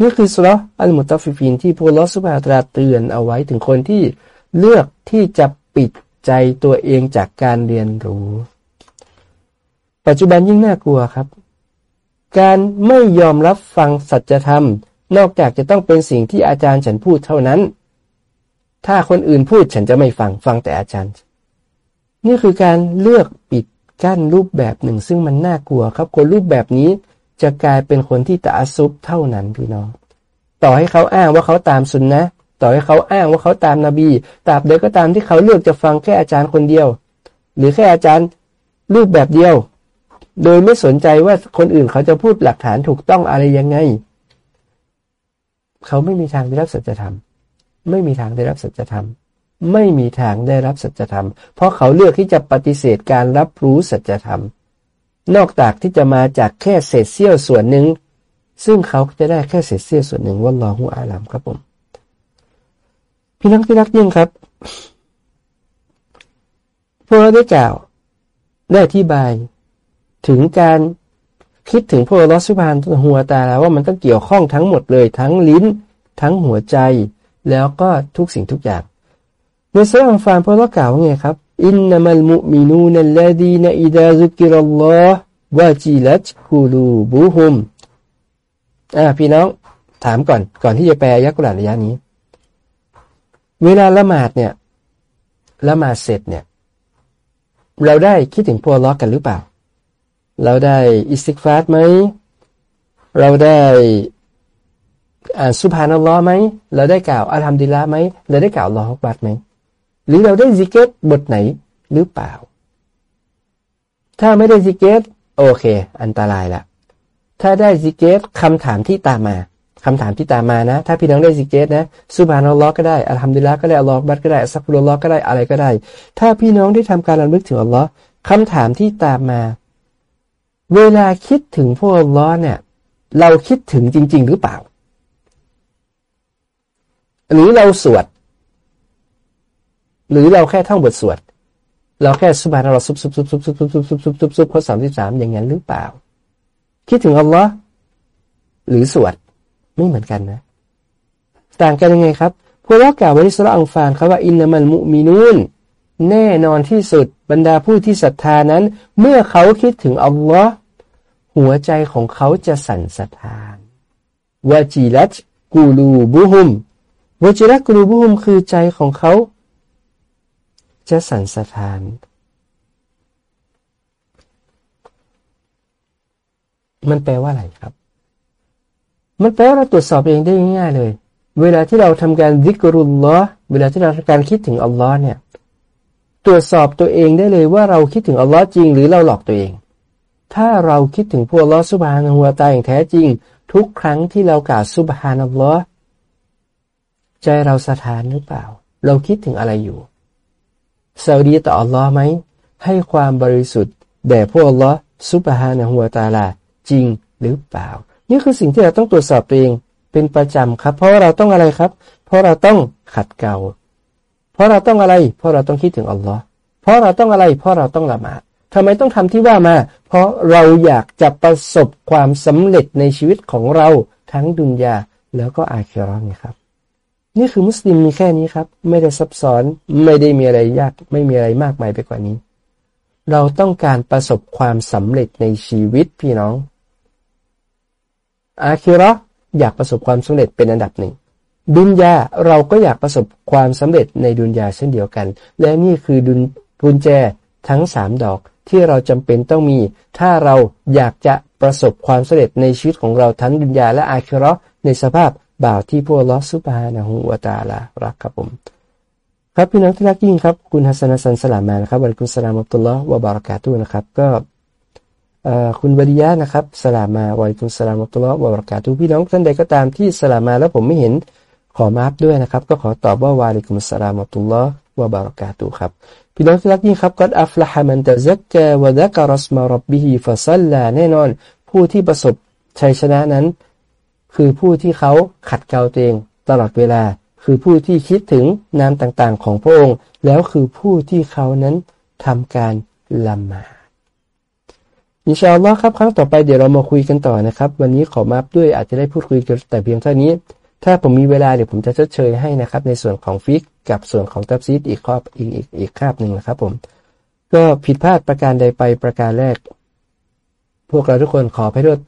นี่คือซูเราะฮ์อัลมุฏ็อฟฟิฟีนที่พระองค์อัลลอฮ์ سبحانه وتعالى เตือนเอาไว้ถึงคนที่เลือกที่จะปิดใจตัวเองจากการเรียนรู้ ปัจจุบันยิ่งน่ากลัวครับ การไม่ยอมรับฟังสัจธรรม นอกจากจะต้องเป็นสิ่งที่อาจารย์ฉันพูดเท่านั้น ถ้าคนอื่นพูดฉันจะไม่ฟังฟังแต่อาจารย์ นี่คือการเลือกปิดกั้นรูปแบบหนึ่ง ซึ่งมันน่ากลัวครับ คนรูปแบบนี้จะกลายเป็นคนที่ตะซุบเท่านั้นพี่น้อง ต่อให้เขาอ้างว่าเขาตามสุนนะต่อให้เขาอ้างว่าเขาตามนาบีตราบใดก็ตามที่เขาเลือกจะฟังแค่อาจารย์คนเดียว หรือแค่อาจารย์รูปแบบเดียว โดยไม่สนใจว่าคนอื่นเขาจะพูดหลักฐานถูกต้องอะไรยังไง เขาไม่มีทางได้รับสัจธรรม ไม่มีทางได้รับสัจธรรม ไม่มีทางได้รับสัจธรรม เพราะเขาเลือกที่จะปฏิเสธการรับรู้สัจธรรม นอกจากที่จะมาจากแค่เศษเสี้ยวส่วนหนึ่ง ซึ่งเขาจะได้แค่เศษเสี้ยวส่วนหนึ่งว่าลอหูอาลัมครับผม พี่น้องที่รักยิ่งครับ พวกเราได้กล่าวได้อธิบายถึงการคิดถึงพวกลอสุบานหัวตาแล้วว่ามันต้องเกี่ยวข้องทั้งหมดเลย ทั้งลิ้น ทั้งหัวใจ แล้วก็ทุกสิ่งทุกอย่าง ในสุรอัลฟานพระเรากล่าวว่าไงครับอินนามัลมุมินูนัลลดีนอิดาซุกิรัลลอฮ์วะจิลัตคูลูบูฮุมอ่าพี่น้องถามก่อนก่อนที่จะแปลอัลกุรอานอายะฮ์นี้ เวลาละหมาดเนี่ยละหมาดเสร็จเนี่ย เราได้คิดถึงพระองค์อัลลอฮ์กันหรือเปล่า เราได้อิสติกฟาร์ไหมเราได้ อ่าน سبحان الله ไหมเราได้กล่าว الحمد لله ไหมเราได้กล่าว الله أكبر ไหมหรือเราได้ซิกิรบทไหนหรือเปล่า ถ้าไม่ได้ซิกิรโอเค อันตรายละถ้าได้ซิกิรคำถามที่ตามมาคำถามที่ตามมานะ ถ้าพี่น้องได้ซิกเกตนะสุภานัลลอฮ์ก็ได้อัลฮัมดุลิลละก็ได้อัลลอฮ์บัดก็ได้สักฟุลลอฮ์ก็ได้อะไรก็ได้ ถ้าพี่น้องได้ทำการระลึกถึงอัลลอฮ์คำถามที่ตามมา เวลาคิดถึงพระองค์อัลลอฮ์เนี่ย เราคิดถึงจริง ๆ หรือเปล่า หรือเราสวด หรือเราแค่ท่องบทสวด เราแค่สุบานเราซุบซุบซุบซุบซุบซุบซุบซุบซุบซุบซุบข้อสามสิบสามอย่างนั้นหรือเปล่า คิดถึงอัลลอฮ์หรือสวดไม่เหมือนกันนะ ต่างกันยังไงครับพวกเรากล่าวไว้ในสุรอังฟานครับว่าอินนามันมุมินูนแน่นอนที่สุดบรรดาผู้ที่ศรัทธานั้น เมื่อเขาคิดถึงอัลลอฮ์หัวใจของเขาจะสั่นสะท้านวาจิลัตกูลูบุฮุม วจิรักรูบุมคือใจของเขา จะสั่นสะท้าน มันแปลว่าอะไรครับ มันแปลว่าเราตรวจสอบเองได้ง่ายๆเลย เวลาที่เราทำการดิกรุลลอเวลาที่เราทำการคิดถึงอัลลอฮ์เนี่ย ตรวจสอบตัวเองได้เลยว่าเราคิดถึงอัลลอฮ์จริงหรือเราหลอกตัวเอง ถ้าเราคิดถึงพวกอัลลอฮ์สุบฮานะฮูวตาอย่างแท้จริง ทุกครั้งที่เรากล่าวสุบฮานัลลอฮ์ ใจเราสถานหรือเปล่า เราคิดถึงอะไรอยู่สวดีต่ออัลลอฮ์ไหม ให้ความบริสุทธิ์แด่พวกอัลลอฮ์ซุบฮานะฮัวตาลาจริงหรือเปล่า นี่คือสิ่งที่เราต้องตรวจสอบตัวเองเป็นประจำครับ เพราะเราต้องอะไรครับ เพราะเราต้องขัดเกลาเพราะเราต้องอะไร เพราะเราต้องคิดถึงอัลลอฮ์เพราะเราต้องอะไร เพราะเราต้องละหมาดทำไมต้องทำที่ว่ามา เพราะเราอยากจะประสบความสำเร็จในชีวิตของเราทั้งดุนยาแล้วก็อาคิรอนครับ นี่คือมุสลิมมีแค่นี้ครับ ไม่ได้ซับซ้อนไม่ได้มีอะไรยาก ไม่มีอะไรมากมายไปกว่านี้ เราต้องการประสบความสำเร็จในชีวิตพี่น้อง อาคิรออยากประสบความสำเร็จเป็นอันดับหนึ่งดุนยาเราก็อยากประสบความสำเร็จในดุนยาเช่นเดียวกัน และนี่คือดุนกุญแจทั้งสามดอกที่เราจำเป็นต้องมี ถ้าเราอยากจะประสบความสำเร็จในชีวิตของเราทั้งดุนยาและอาคิรอในสภาพ บ่าวที่พวกลอสุบานะฮูวาตาลารักครับผม ครับพี่น้องที่รักยิ่งครับ คุณฮัสนัสันสลามมานะครับวันคุณสลามอัตุลลอฮ์วะบารักาตุนะครับ ก็คุณบริยะนะครับสลามมาวันคุณสลามอัตุลลอฮ์วะบารักาตุพี่น้องท่านใดก็ตามที่สลามมาแล้วผมไม่เห็นขอมาฟด้วยนะครับ ก็ขอตอบว่าวาลิกุมสลามอัตุลลอฮ์วะบารักาตุครับพี่น้องที่รักยิ่งครับก็อัฟละฮะมันตะซักกะวะดะกะรัสมารับบิฮิฟะซัลลาแน่นอน ผู้ที่ประสบชัยชนะนั้น คือผู้ที่เขาขัดเกลาตัวเองตลอดเวลา คือผู้ที่คิดถึงนามต่างๆ ของพระองค์ แล้วคือผู้ที่เขานั้นทำการละหมาดอินชาอัลลอฮ์ครับครั้งต่อไปเดี๋ยวเรามาคุยกันต่อนะครับ วันนี้ขอมาด้วยอาจจะได้พูดคุยกันแต่เพียงเท่านี้ ถ้าผมมีเวลาเดี๋ยวผมจะชดเชยให้นะครับ ในส่วนของฟิกกับส่วนของตับซีดอีกข้อบอีกอีกอีกคาบหนึ่งนะครับ ผม ก็ผิดพลาดประการใดไปประการแรก พวกเราทุกคนขอให้โทษ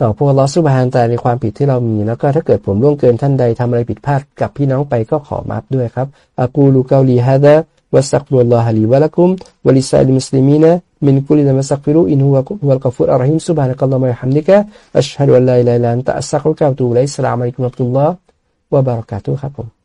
ต่อพวกลอสุบฮานแต่ในความผิดที่เรามี แล้วก็ถ้าเกิดผมล่วงเกินท่านใดทำอะไรผิดพลาดกับพี่น้องไปก็ขอมาฟด้วยครับอากูลูกาลีฮะดะวัสักบุลลอฮะลีวะลักุมวะลิซาลิมุสลิมีนะมินกุลิดะมัสักฟิรุอินฮุวะฮุวะลกฟูรอัลรหิมซุบฮานะกัลลอฮุมะฮัมดิกะอัชฮะดุอัลลาอิลาฮอิลลันตะอัสซักรุกะตุไลสลามอะลัยกุมอับดุลลอฮ์วะบารักาตุครับผม